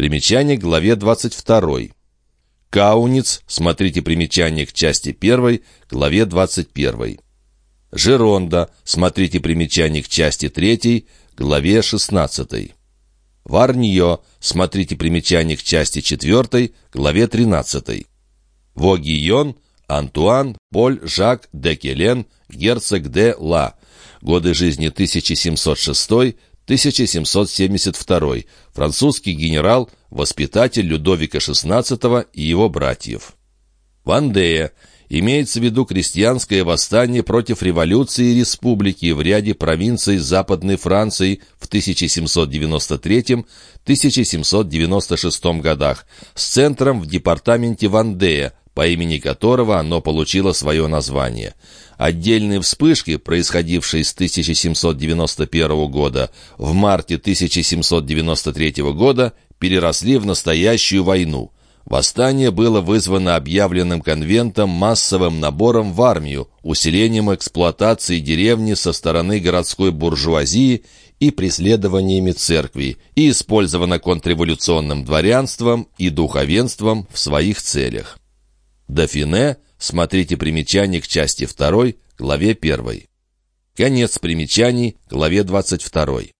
Примечание к главе 22. Кауниц, смотрите примечание к части 1, главе 21. Жеронда, смотрите примечание к части 3, главе 16. Варнье, смотрите примечание к части 4, главе 13. Вогион, Антуан, Поль, Жак, де Келен, герцог де Ла. Годы жизни 1706-1772. Французский генерал, воспитатель Людовика XVI и его братьев. Вандея. Имеется в виду крестьянское восстание против революции и республики в ряде провинций Западной Франции в 1793-1796 годах с центром в департаменте Вандея, по имени которого оно получило свое название. Отдельные вспышки, происходившие с 1791 года в марте 1793 года, переросли в настоящую войну. Восстание было вызвано объявленным конвентом массовым набором в армию, усилением эксплуатации деревни со стороны городской буржуазии и преследованиями церкви, и использовано контрреволюционным дворянством и духовенством в своих целях. Дофине, смотрите примечание к части 2, главе 1. Конец примечаний, главе 22.